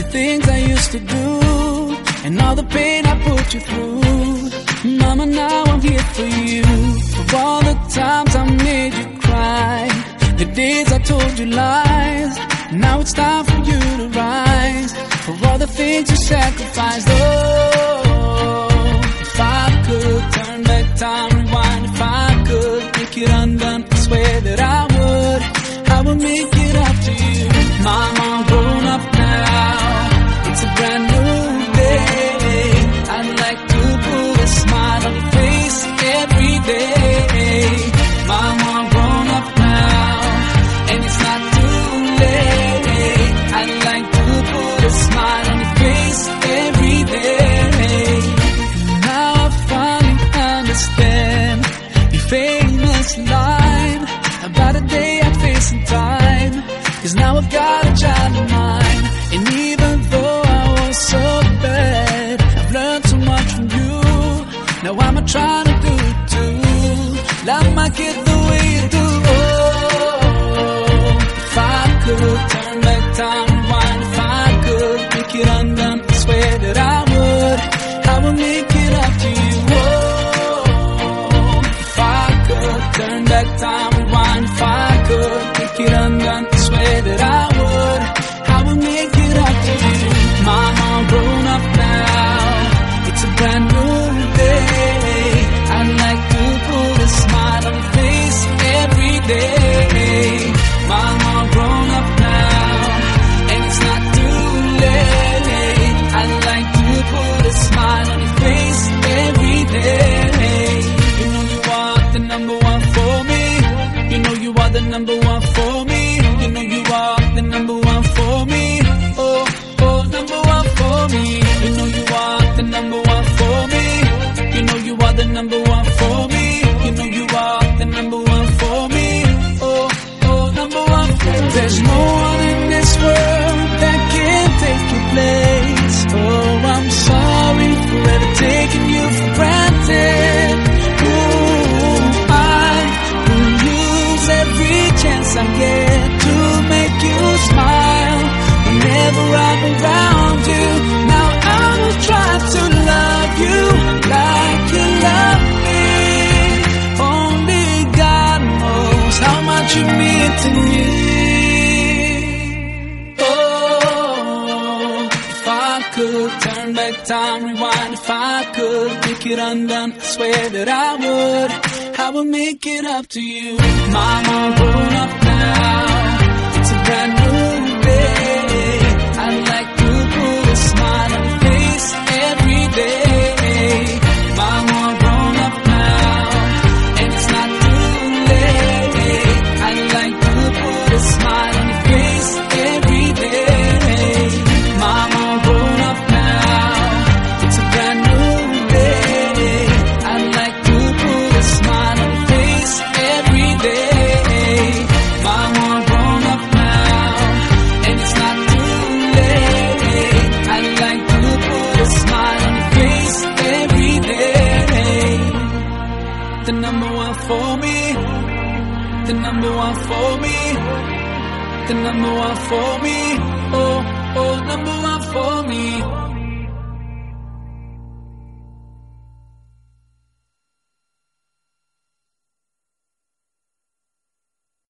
The things I used to do and all the pain I put you through. Mama, now I'm here for you. For all the times I made you cry, the days I told you lies. Now it's time for you to rise. For all the things you sacrificed, oh, if I could turn back time, rewind, if I could make it undone, I swear that I would. I would make it up to you, Mama. Now I'm trying to do to. Love my kid the way you do. Oh, if I could turn back time, rewind. If I could make it undone, I swear that I would. I would make You know you are the number one turn back time, rewind if I could. Make it undone, I swear that I would. I would make it up to you. Mama, grown up now. It's a brand the number one for me, the number one for me, oh, oh, number one for me.